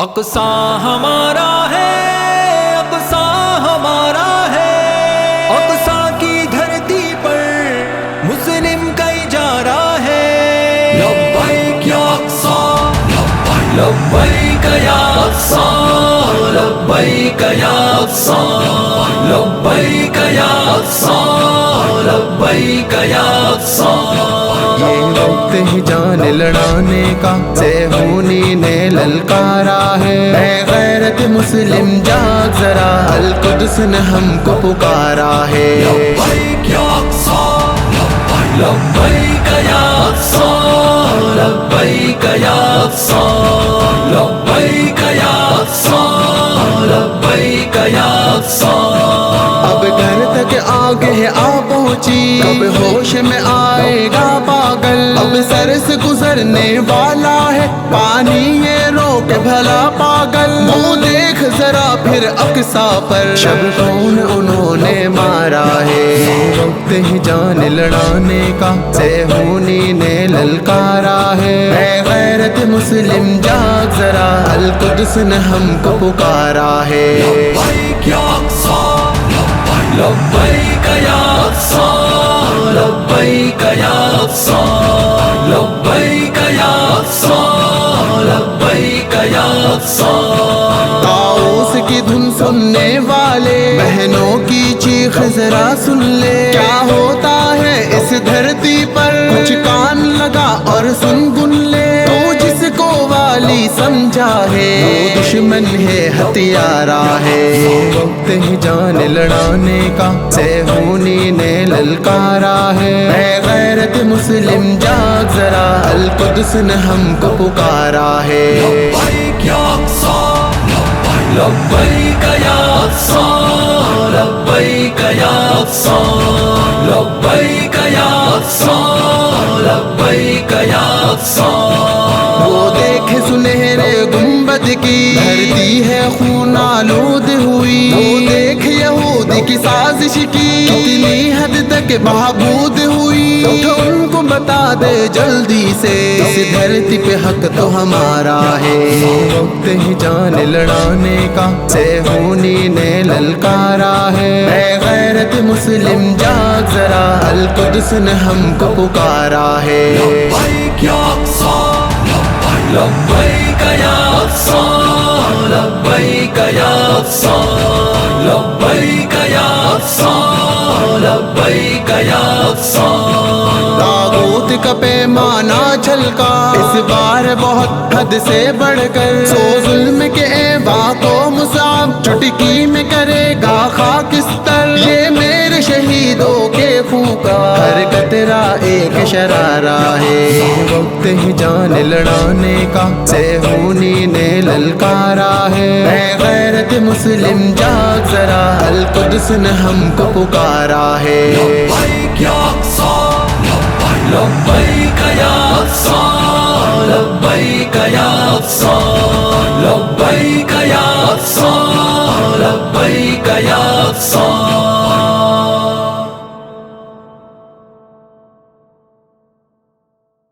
اقسا ہمارا ہے اقسا ہمارا ہے۔ اقسا کی دھرتی پر مسلم کئی جا رہا ہے۔ لبیک یا اقسا لبیک یا اقسا لبیک یا اقسا لبیک یا اقسا لبیک یا اقسا یہ وقت ہی جان لڑانے کا سہونی نے للکارا ہے۔ اے غیرت مسلم جاگ ذرا القدس نے ہم کو پکارا ہے۔ لبیک یا اقصا لبیک یا اقصا لبیک یا اقصا لبیک یا اقصا لبیک یا اقصا۔ اب گھر تک آگے آ پہنچی اب ہوش میں آئے اب سر سے گزرنے والا ہے۔ پانی یہ روک بھلا پاگل۔ وہ دیکھ ذرا پھر اقسا پر۔ شب کون انہوں نے مارا ہے۔ وقت ہی جان لڑانے کا۔ سہونی نے للکارا ہے۔ اے غیرت مسلم جاگ ذرا۔ القدس نے ہم کو پکارا ہے۔ لبیک یا اقصا لبیک یا اقصا لبیک یا اقصا لبیک یا اقصا لبیک یا اقصا تاؤس کی دھن سننے والے بہنوں کی چیخ ذرا سن لے۔ کیا ہوتا ہے اس دھرتی پر؟ کچھ کان لگا اور سن گن لے۔ تو جس کو والی سمجھا ہے وہ دشمن ہے ہتھیارا ہے۔ وقت ہی جان لڑانے کا سہونی نے للکارا ہے۔ غیرت مسلم جاگ ذرا القدس نے ہم کو پکارا ہے۔ لبیک یا اقصا لبیک یا اقصا لبیک یا اقصا لبیک یا اقصا لبیک یا اقصا وہ دیکھ سنہرے گنبد کی دھرتی ہے خون آلود ہوئی۔ وہ دیکھ یہود کی سازش کی کتنی حد تک بہبود ہوئی؟ تو ان کو بتا دے جلدی سے۔ اس دھرتی پہ حق تو ہمارا ہے۔ وقت ہی جان لڑانے کا سہونی نے للکارا ہے۔ اے غیرت مسلم جاگ ذرا القدس نے ہم کو پکارا ہے۔ لبیک یا اقصا لبیک یا اقصا لبیک یا اقصا۔ گیا تاغوت کا پیمانہ چھلکا اس بار بہت حد سے بڑھ کر سو ظلم کے ایوا کو مصاب چٹکی میں کرے گا خاکستر یہ میرے شہید پکار کا تیرا ایک شرارہ ہے۔ وقت ہی جان لڑانے کا سہونی نے للکارا ہے۔ اے غیرت مسلم جاگ ذرا۔ القدس نے ہم کو پکارا ہے۔ لبیک یا اقصا لبیک یا اقصا لبیک یا